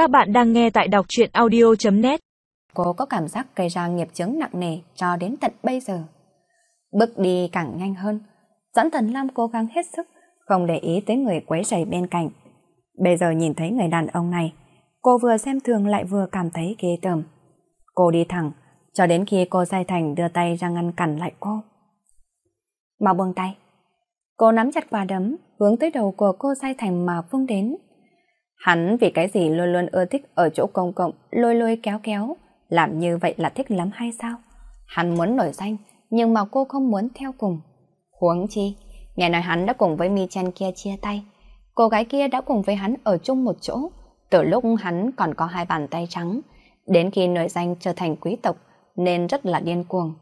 Các bạn đang nghe tại đọc truyện audio.net Cô có cảm giác gây ra nghiệp chứng nặng nề cho đến tận bây giờ. Bước đi càng nhanh hơn, Doãn Thần Lam cố gắng hết sức, không để ý tới người quấy rầy bên cạnh. Bây giờ nhìn thấy người đàn ông này, cô vừa xem thường lại vừa cảm thấy ghê tởm. Cô đi thẳng, cho đến khi cô sai Thành đưa tay ra ngăn cản lại cô. Mau buông tay. Cô nắm chặt quả đấm, hướng tới đầu của cô sai Thành mà vung đến. Hắn vì cái gì luôn luôn ưa thích ở chỗ công cộng, lôi lôi kéo kéo, làm như vậy là thích lắm hay sao? Hắn muốn nổi danh, nhưng mà cô không muốn theo cùng. Huống chi, nghe nói hắn đã cùng với Mi Chen kia chia tay. Cô gái kia đã cùng với hắn ở chung một chỗ, từ lúc hắn còn có hai bàn tay trắng, đến khi nổi danh trở thành quý tộc, nên rất là điên cuồng.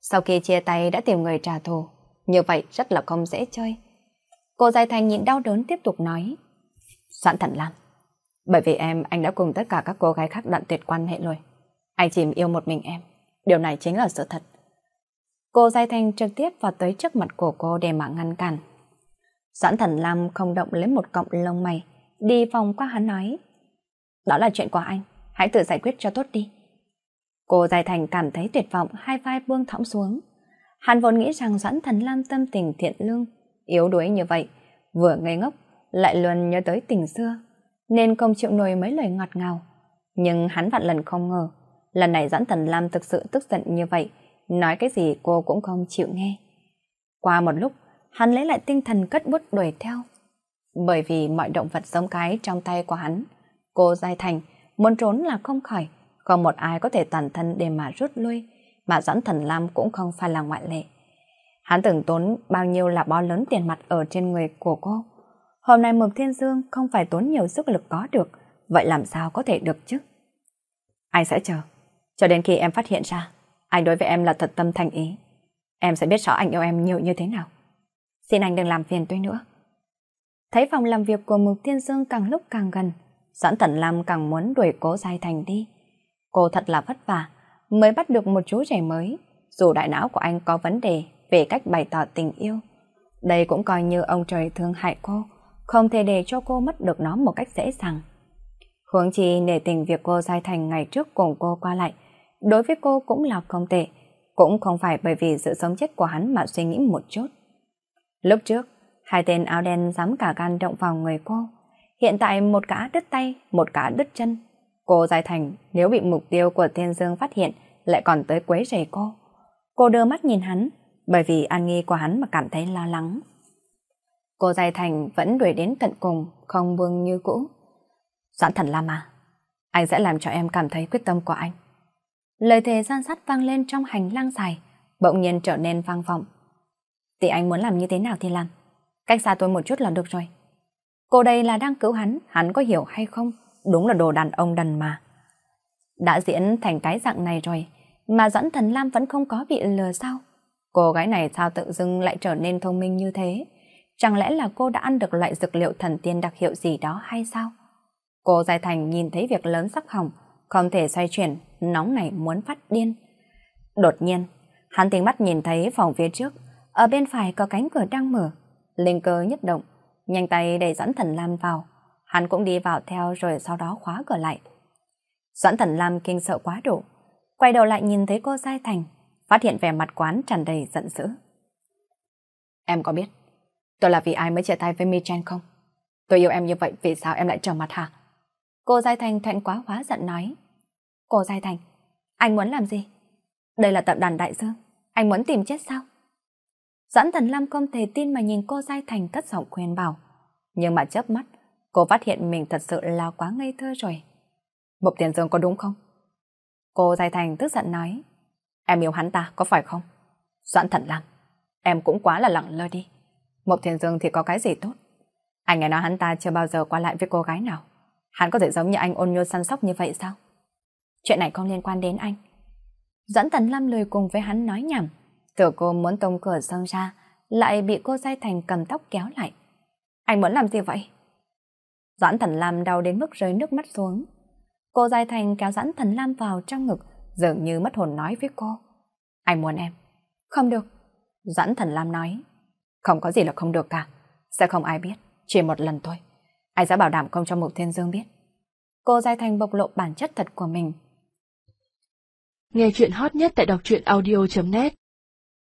Sau khi chia tay đã tìm người trả thù, như vậy rất là không dễ chơi. Cô Giai Thành nhịn đau đớn tiếp tục nói. soạn Thần Lam, bởi vì em, anh đã cùng tất cả các cô gái khác đoạn tuyệt quan hệ rồi. Anh chỉ yêu một mình em. Điều này chính là sự thật. Cô Giai Thanh trực tiếp vào tới trước mặt của cô để mà ngăn cản. Doãn Thần Lam không động lấy một cọng lông mày, đi vòng qua hắn nói. Đó là chuyện của anh, hãy tự giải quyết cho tốt đi. Cô Giai Thành cảm thấy tuyệt vọng, hai vai buông thõng xuống. Hắn vốn nghĩ rằng Doãn Thần Lam tâm tình thiện lương, yếu đuối như vậy, vừa ngây ngốc, lại luôn nhớ tới tình xưa, nên không chịu nổi mấy lời ngọt ngào. Nhưng hắn vạn lần không ngờ, lần này Doãn Thần Lam thực sự tức giận như vậy, nói cái gì cô cũng không chịu nghe. Qua một lúc, hắn lấy lại tinh thần cất bút đuổi theo. Bởi vì mọi động vật giống cái trong tay của hắn, cô dai Thành muốn trốn là không khỏi, không một ai có thể toàn thân để mà rút lui, mà Doãn Thần Lam cũng không phải là ngoại lệ. Hắn từng tốn bao nhiêu là bao lớn tiền mặt ở trên người của cô. Hôm nay Mộc Thiên Dương không phải tốn nhiều sức lực có được, vậy làm sao có thể được chứ? Anh sẽ chờ, cho đến khi em phát hiện ra, anh đối với em là thật tâm thành ý. Em sẽ biết rõ anh yêu em nhiều như thế nào. Xin anh đừng làm phiền tôi nữa. Thấy phòng làm việc của Mục Thiên Dương càng lúc càng gần, Doãn Thần Lam càng muốn đuổi cố dài Thành đi. Cô thật là vất vả, mới bắt được một chú trẻ mới, dù đại não của anh có vấn đề về cách bày tỏ tình yêu. Đây cũng coi như ông trời thương hại cô, không thể để cho cô mất được nó một cách dễ dàng. huống chi nể tình việc cô Giai Thành ngày trước cùng cô qua lại, đối với cô cũng là không tệ, cũng không phải bởi vì sự sống chết của hắn mà suy nghĩ một chút. Lúc trước, hai tên áo đen dám cả gan động vào người cô. Hiện tại một cả đứt tay, một cả đứt chân. Cô Giai Thành nếu bị mục tiêu của Thiên Dương phát hiện lại còn tới quấy rầy cô. Cô đưa mắt nhìn hắn, bởi vì an nghi của hắn mà cảm thấy lo lắng. Cô Giai Thành vẫn đuổi đến tận cùng, không buông như cũ. Doãn thần Lam à, anh sẽ làm cho em cảm thấy quyết tâm của anh. Lời thề gian sắt vang lên trong hành lang dài, bỗng nhiên trở nên vang vọng. Thì anh muốn làm như thế nào thì làm. Cách xa tôi một chút là được rồi. Cô đây là đang cứu hắn, hắn có hiểu hay không? Đúng là đồ đàn ông đần mà. Đã diễn thành cái dạng này rồi, mà Doãn Thần Lam vẫn không có bị lừa sao? Cô gái này sao tự dưng lại trở nên thông minh như thế? Chẳng lẽ là cô đã ăn được loại dược liệu thần tiên đặc hiệu gì đó hay sao? Cô Giai Thành nhìn thấy việc lớn sắp hỏng, không thể xoay chuyển, nóng này muốn phát điên. Đột nhiên, hắn tiếng mắt nhìn thấy phòng phía trước, ở bên phải có cánh cửa đang mở. Linh cơ nhất động, nhanh tay đẩy Doãn Thần Lam vào. Hắn cũng đi vào theo rồi sau đó khóa cửa lại. Doãn Thần Lam kinh sợ quá độ, quay đầu lại nhìn thấy cô Giai Thành, phát hiện vẻ mặt quán tràn đầy giận dữ. Em có biết, tôi là vì ai mới chia tay với Mi Chen không? Tôi yêu em như vậy, vì sao em lại trở mặt hả? Cô Giai Thành thẹn quá hóa giận nói. Cô Giai Thành, anh muốn làm gì? Đây là tập đoàn Đại Dương, anh muốn tìm chết sao? Doãn Thần Lam không thể tin mà nhìn cô Giai Thành cất giọng khuyên bảo. Nhưng mà chớp mắt, cô phát hiện mình thật sự là quá ngây thơ rồi. Mục Tiền Dương có đúng không? Cô Giai Thành tức giận nói. Em yêu hắn ta, có phải không? Doãn Thần Lam, em cũng quá là lặng lơ đi. Mộc Thiên Dương thì có cái gì tốt? Anh nghe nói hắn ta chưa bao giờ qua lại với cô gái nào. Hắn có thể giống như anh ôn nhu săn sóc như vậy sao? Chuyện này không liên quan đến anh. Doãn Thần Lam lười cùng với hắn nói nhảm. Tưởng cô muốn tông cửa xông ra, lại bị cô Giai Thành cầm tóc kéo lại. Anh muốn làm gì vậy? Doãn Thần Lam đau đến mức rơi nước mắt xuống. Cô Giai Thành kéo Doãn Thần Lam vào trong ngực, dường như mất hồn nói với cô. Anh muốn em. Không được. Doãn Thần Lam nói. Không có gì là không được cả. Sẽ không ai biết, chỉ một lần thôi. Anh sẽ bảo đảm không cho Mục Thiên Dương biết. Cô Giai Thành bộc lộ bản chất thật của mình. Nghe chuyện hot nhất tại đọc truyện audio.net